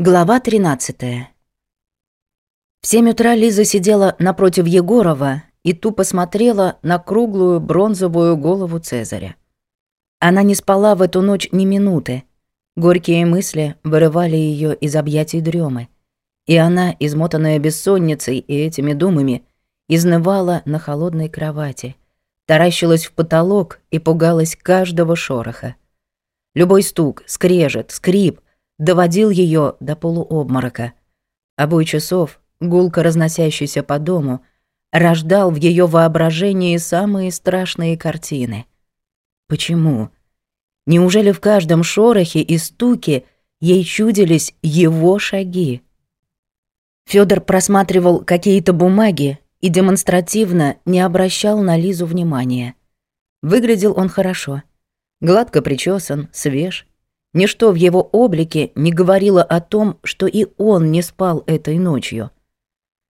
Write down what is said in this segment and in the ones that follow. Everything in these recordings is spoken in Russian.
Глава 13. В 7 утра Лиза сидела напротив Егорова и тупо смотрела на круглую бронзовую голову Цезаря. Она не спала в эту ночь ни минуты. Горькие мысли вырывали ее из объятий дремы. И она, измотанная бессонницей и этими думами, изнывала на холодной кровати, таращилась в потолок и пугалась каждого шороха. Любой стук, скрежет, скрип — доводил ее до полуобморока. Обой часов, гулко разносящийся по дому, рождал в ее воображении самые страшные картины. Почему? Неужели в каждом шорохе и стуке ей чудились его шаги? Федор просматривал какие-то бумаги и демонстративно не обращал на Лизу внимания. Выглядел он хорошо. Гладко причесан, свеж — Ничто в его облике не говорило о том, что и он не спал этой ночью.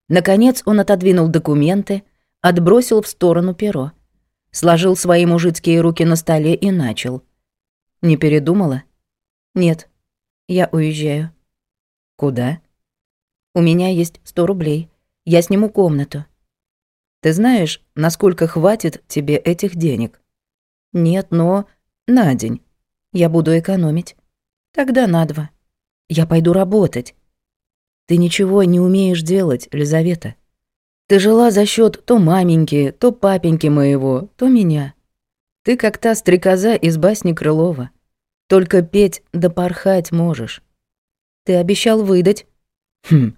Наконец он отодвинул документы, отбросил в сторону перо. Сложил свои мужицкие руки на столе и начал. «Не передумала?» «Нет, я уезжаю». «Куда?» «У меня есть сто рублей. Я сниму комнату». «Ты знаешь, насколько хватит тебе этих денег?» «Нет, но...» «На день». Я буду экономить. Тогда на два. Я пойду работать. Ты ничего не умеешь делать, Лизавета. Ты жила за счет то маменьки, то папеньки моего, то меня. Ты как та стрекоза из басни Крылова. Только петь да порхать можешь. Ты обещал выдать. Хм,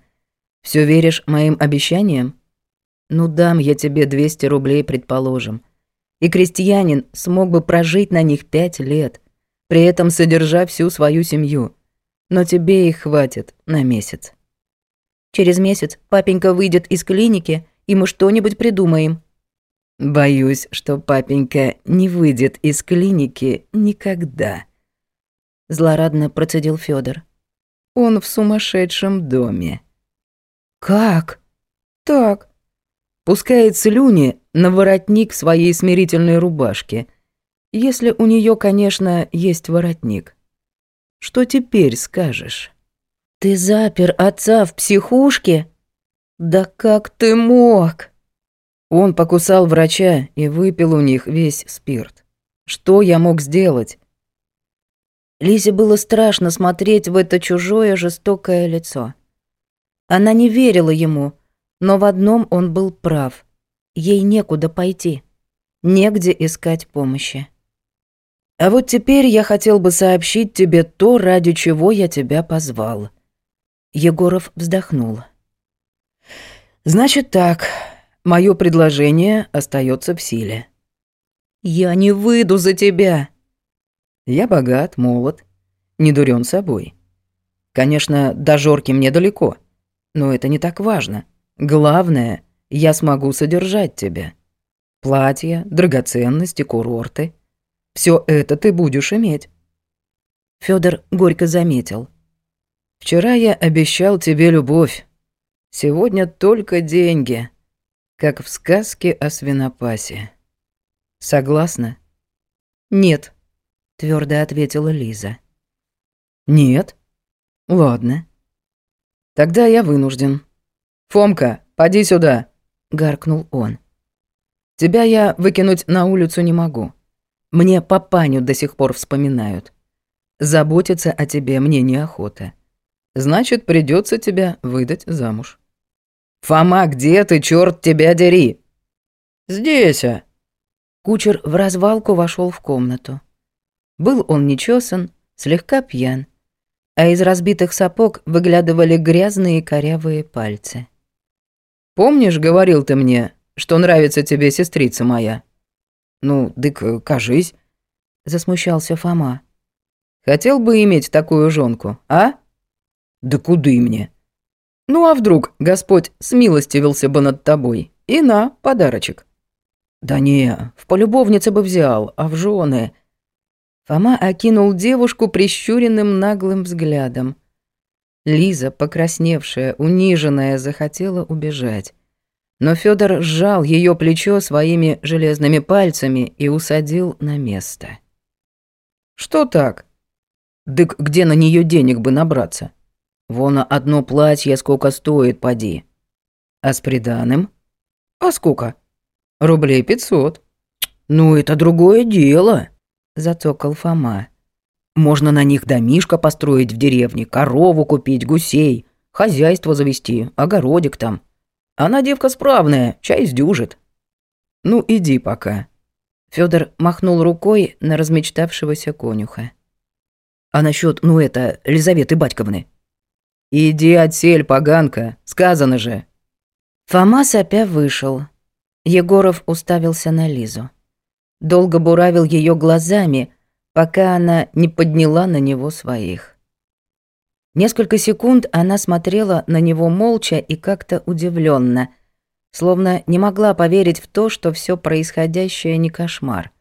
все веришь моим обещаниям? Ну дам я тебе 200 рублей, предположим. И крестьянин смог бы прожить на них пять лет – при этом содержа всю свою семью. Но тебе их хватит на месяц. Через месяц папенька выйдет из клиники, и мы что-нибудь придумаем. Боюсь, что папенька не выйдет из клиники никогда. Злорадно процедил Федор. Он в сумасшедшем доме. Как? Так. Пускает слюни на воротник своей смирительной рубашки – если у нее, конечно, есть воротник. Что теперь скажешь? Ты запер отца в психушке? Да как ты мог? Он покусал врача и выпил у них весь спирт. Что я мог сделать? Лизе было страшно смотреть в это чужое жестокое лицо. Она не верила ему, но в одном он был прав. Ей некуда пойти, негде искать помощи. А вот теперь я хотел бы сообщить тебе то, ради чего я тебя позвал». Егоров вздохнул. «Значит так, мое предложение остается в силе». «Я не выйду за тебя». «Я богат, молод, не дурен собой. Конечно, до Жорки мне далеко, но это не так важно. Главное, я смогу содержать тебя. Платья, драгоценности, курорты — все это ты будешь иметь. Федор горько заметил. Вчера я обещал тебе любовь. Сегодня только деньги, как в сказке о свинопасе. Согласна? Нет, твердо ответила Лиза. Нет? Ладно. Тогда я вынужден. Фомка, поди сюда, гаркнул он. Тебя я выкинуть на улицу не могу. Мне папаню до сих пор вспоминают. Заботиться о тебе мне неохота. Значит, придется тебя выдать замуж. «Фома, где ты, черт тебя дери?» «Здесь, а!» Кучер в развалку вошел в комнату. Был он нечесан, слегка пьян, а из разбитых сапог выглядывали грязные корявые пальцы. «Помнишь, говорил ты мне, что нравится тебе сестрица моя?» Ну, дык, э, кажись», — засмущался Фома. «Хотел бы иметь такую жонку, а?» «Да куды мне?» «Ну а вдруг Господь с смилостивился бы над тобой? И на, подарочек». «Да не, в полюбовнице бы взял, а в жены...» Фома окинул девушку прищуренным наглым взглядом. Лиза, покрасневшая, униженная, захотела убежать. Но Федор сжал ее плечо своими железными пальцами и усадил на место. «Что так? Дык где на нее денег бы набраться? Вон одно платье сколько стоит, поди. А с приданым? А сколько? Рублей пятьсот. Ну, это другое дело!» – зацокал Фома. «Можно на них домишко построить в деревне, корову купить, гусей, хозяйство завести, огородик там». Она девка справная, чай сдюжит. Ну иди пока. Федор махнул рукой на размечтавшегося конюха. А насчет, ну это, Лизаветы Батьковны? Иди отсель, поганка, сказано же. Фома сопя вышел. Егоров уставился на Лизу. Долго буравил ее глазами, пока она не подняла на него своих. Несколько секунд она смотрела на него молча и как-то удивленно, словно не могла поверить в то, что все происходящее не кошмар.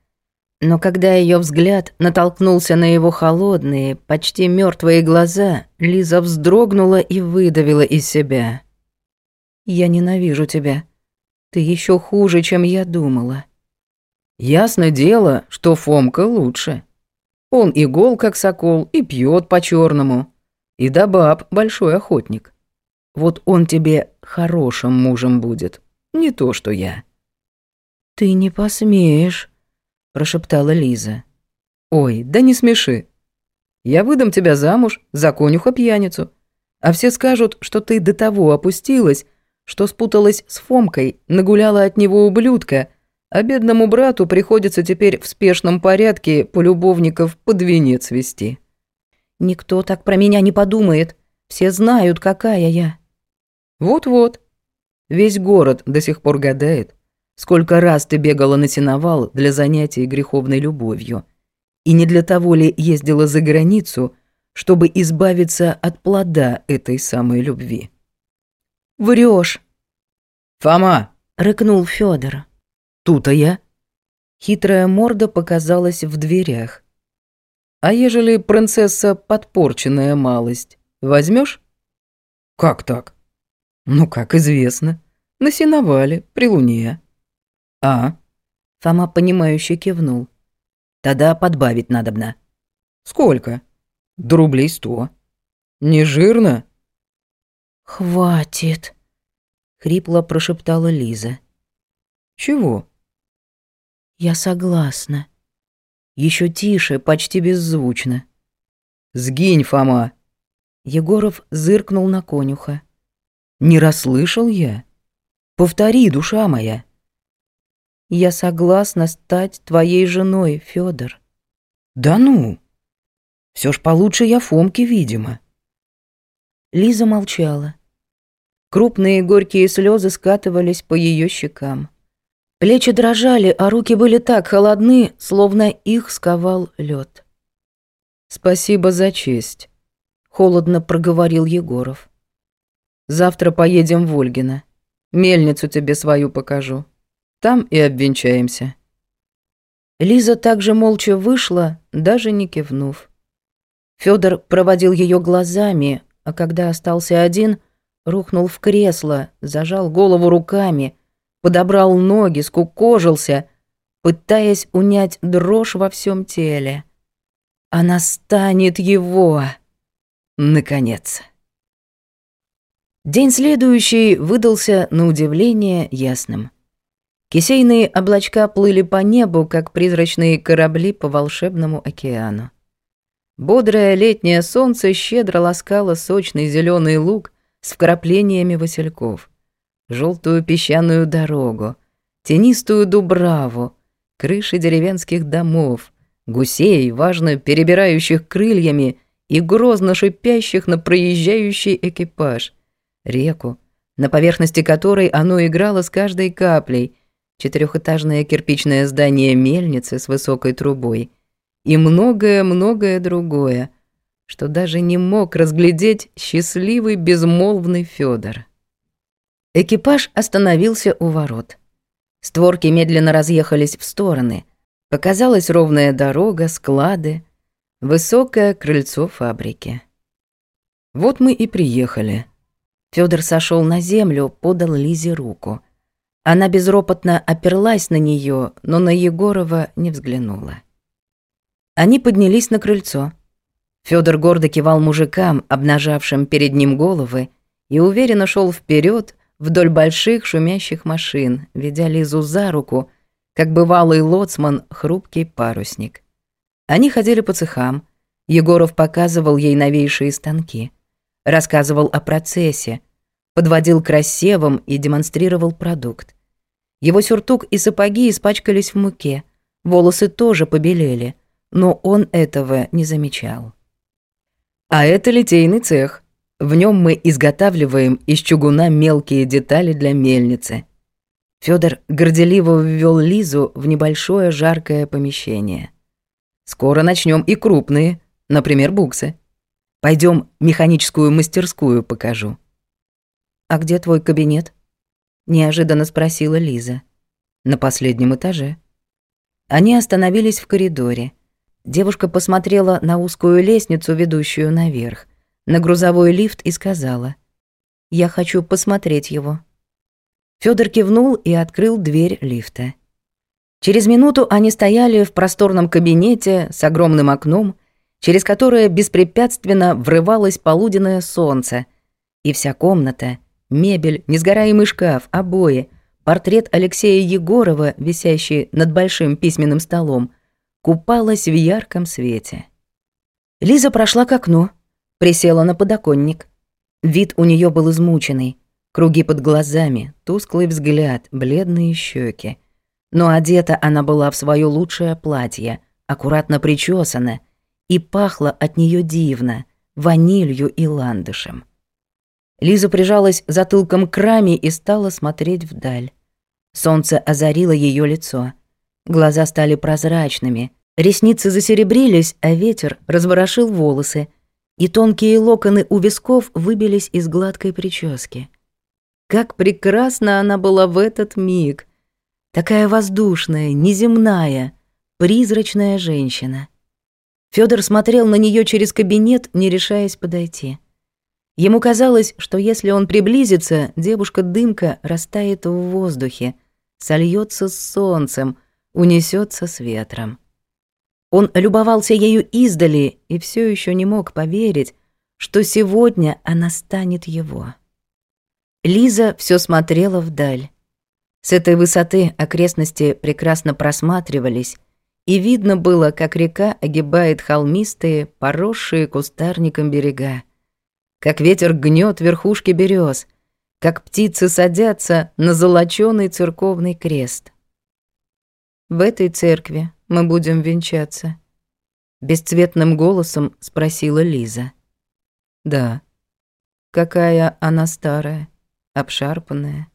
Но когда ее взгляд натолкнулся на его холодные, почти мертвые глаза, Лиза вздрогнула и выдавила из себя. «Я ненавижу тебя. Ты еще хуже, чем я думала». «Ясно дело, что Фомка лучше. Он и гол, как сокол, и пьет по черному и да баб большой охотник. Вот он тебе хорошим мужем будет, не то что я». «Ты не посмеешь», – прошептала Лиза. «Ой, да не смеши. Я выдам тебя замуж за конюха-пьяницу, а все скажут, что ты до того опустилась, что спуталась с Фомкой, нагуляла от него ублюдка, а бедному брату приходится теперь в спешном порядке полюбовников под венец вести». Никто так про меня не подумает. Все знают, какая я. Вот-вот. Весь город до сих пор гадает, сколько раз ты бегала на сеновал для занятий греховной любовью. И не для того ли ездила за границу, чтобы избавиться от плода этой самой любви? Врешь. Фома! рыкнул Федор. Тут а я. Хитрая морда показалась в дверях. А ежели принцесса подпорченная малость, возьмешь? Как так? Ну, как известно. На сеновале, при луне. А? Фома, понимающе кивнул. Тогда подбавить надобно. Сколько? До рублей сто. Не жирно? Хватит, хрипло прошептала Лиза. Чего? Я согласна. Еще тише, почти беззвучно. «Сгинь, Фома!» Егоров зыркнул на конюха. «Не расслышал я? Повтори, душа моя!» «Я согласна стать твоей женой, Федор. «Да ну! Все ж получше я Фомки, видимо!» Лиза молчала. Крупные горькие слезы скатывались по ее щекам. Плечи дрожали, а руки были так холодны, словно их сковал лед. «Спасибо за честь», — холодно проговорил Егоров. «Завтра поедем в Ольгино. Мельницу тебе свою покажу. Там и обвенчаемся». Лиза также молча вышла, даже не кивнув. Федор проводил ее глазами, а когда остался один, рухнул в кресло, зажал голову руками — подобрал ноги, скукожился, пытаясь унять дрожь во всем теле. Она станет его. Наконец. День следующий выдался, на удивление, ясным. Кисейные облачка плыли по небу, как призрачные корабли по волшебному океану. Бодрое летнее солнце щедро ласкало сочный зеленый луг с вкраплениями васильков — желтую песчаную дорогу, тенистую дубраву, крыши деревенских домов, гусей, важно перебирающих крыльями и грозно шипящих на проезжающий экипаж, реку, на поверхности которой оно играло с каждой каплей, четырехэтажное кирпичное здание мельницы с высокой трубой и многое-многое другое, что даже не мог разглядеть счастливый безмолвный Фёдор. Экипаж остановился у ворот. Створки медленно разъехались в стороны. Показалась ровная дорога, склады, высокое крыльцо фабрики. «Вот мы и приехали». Фёдор сошёл на землю, подал Лизе руку. Она безропотно оперлась на неё, но на Егорова не взглянула. Они поднялись на крыльцо. Фёдор гордо кивал мужикам, обнажавшим перед ним головы, и уверенно шёл вперёд, вдоль больших шумящих машин, ведя Лизу за руку, как бывалый лоцман хрупкий парусник. Они ходили по цехам. Егоров показывал ей новейшие станки, рассказывал о процессе, подводил к рассевам и демонстрировал продукт. Его сюртук и сапоги испачкались в муке, волосы тоже побелели, но он этого не замечал. «А это литейный цех», в нем мы изготавливаем из чугуна мелкие детали для мельницы. Федор горделиво ввел Лизу в небольшое жаркое помещение. Скоро начнем и крупные, например, буксы. Пойдем механическую мастерскую покажу. А где твой кабинет? неожиданно спросила Лиза. На последнем этаже. Они остановились в коридоре. Девушка посмотрела на узкую лестницу, ведущую наверх на грузовой лифт и сказала «Я хочу посмотреть его». Фёдор кивнул и открыл дверь лифта. Через минуту они стояли в просторном кабинете с огромным окном, через которое беспрепятственно врывалось полуденное солнце, и вся комната, мебель, несгораемый шкаф, обои, портрет Алексея Егорова, висящий над большим письменным столом, купалась в ярком свете. Лиза прошла к окну — Присела на подоконник. Вид у нее был измученный. Круги под глазами, тусклый взгляд, бледные щеки. Но одета она была в свое лучшее платье, аккуратно причесана, и пахло от нее дивно, ванилью и ландышем. Лиза прижалась затылком к раме и стала смотреть вдаль. Солнце озарило ее лицо. Глаза стали прозрачными, ресницы засеребрились, а ветер разворошил волосы — и тонкие локоны у висков выбились из гладкой прически. Как прекрасна она была в этот миг! Такая воздушная, неземная, призрачная женщина. Фёдор смотрел на неё через кабинет, не решаясь подойти. Ему казалось, что если он приблизится, девушка-дымка растает в воздухе, сольётся с солнцем, унесётся с ветром. Он любовался ею издали и все еще не мог поверить, что сегодня она станет его. Лиза все смотрела вдаль. С этой высоты окрестности прекрасно просматривались, и видно было, как река огибает холмистые, поросшие кустарником берега, как ветер гнет верхушки берез, как птицы садятся на золочёный церковный крест. В этой церкви, мы будем венчаться?» Бесцветным голосом спросила Лиза. «Да». «Какая она старая, обшарпанная?»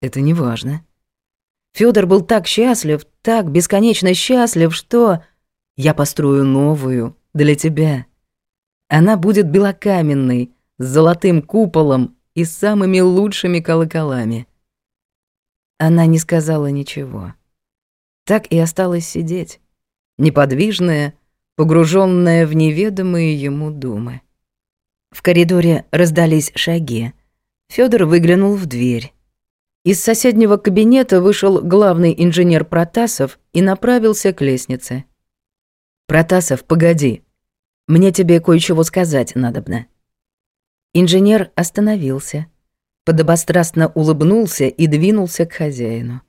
«Это не важно». Фёдор был так счастлив, так бесконечно счастлив, что... «Я построю новую для тебя. Она будет белокаменной, с золотым куполом и самыми лучшими колоколами». Она не сказала ничего так и осталось сидеть, неподвижная, погруженная в неведомые ему думы. В коридоре раздались шаги. Федор выглянул в дверь. Из соседнего кабинета вышел главный инженер Протасов и направился к лестнице. «Протасов, погоди. Мне тебе кое-чего сказать надобно». Инженер остановился, подобострастно улыбнулся и двинулся к хозяину.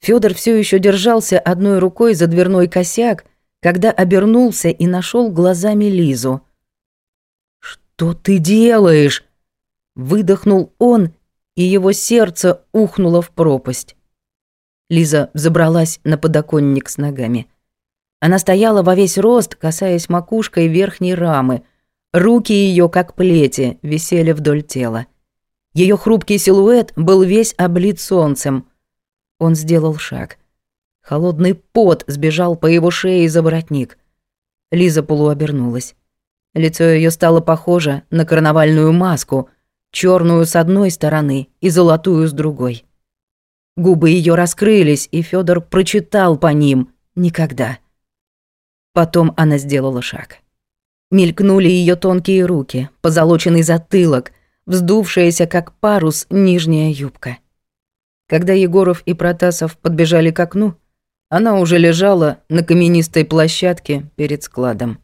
Федор все еще держался одной рукой за дверной косяк, когда обернулся и нашел глазами Лизу. «Что ты делаешь?» Выдохнул он, и его сердце ухнуло в пропасть. Лиза забралась на подоконник с ногами. Она стояла во весь рост, касаясь макушкой верхней рамы. Руки ее, как плети, висели вдоль тела. Ее хрупкий силуэт был весь облит солнцем. Он сделал шаг. Холодный пот сбежал по его шее за воротник. Лиза полуобернулась. Лицо ее стало похоже на карнавальную маску, черную с одной стороны и золотую с другой. Губы ее раскрылись, и Федор прочитал по ним «Никогда». Потом она сделала шаг. Мелькнули ее тонкие руки, позолоченный затылок, вздувшаяся, как парус, нижняя юбка — когда Егоров и Протасов подбежали к окну, она уже лежала на каменистой площадке перед складом.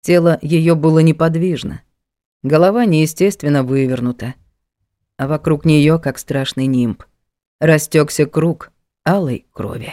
Тело ее было неподвижно. Голова неестественно вывернута. А вокруг нее, как страшный нимб, растекся круг алой крови.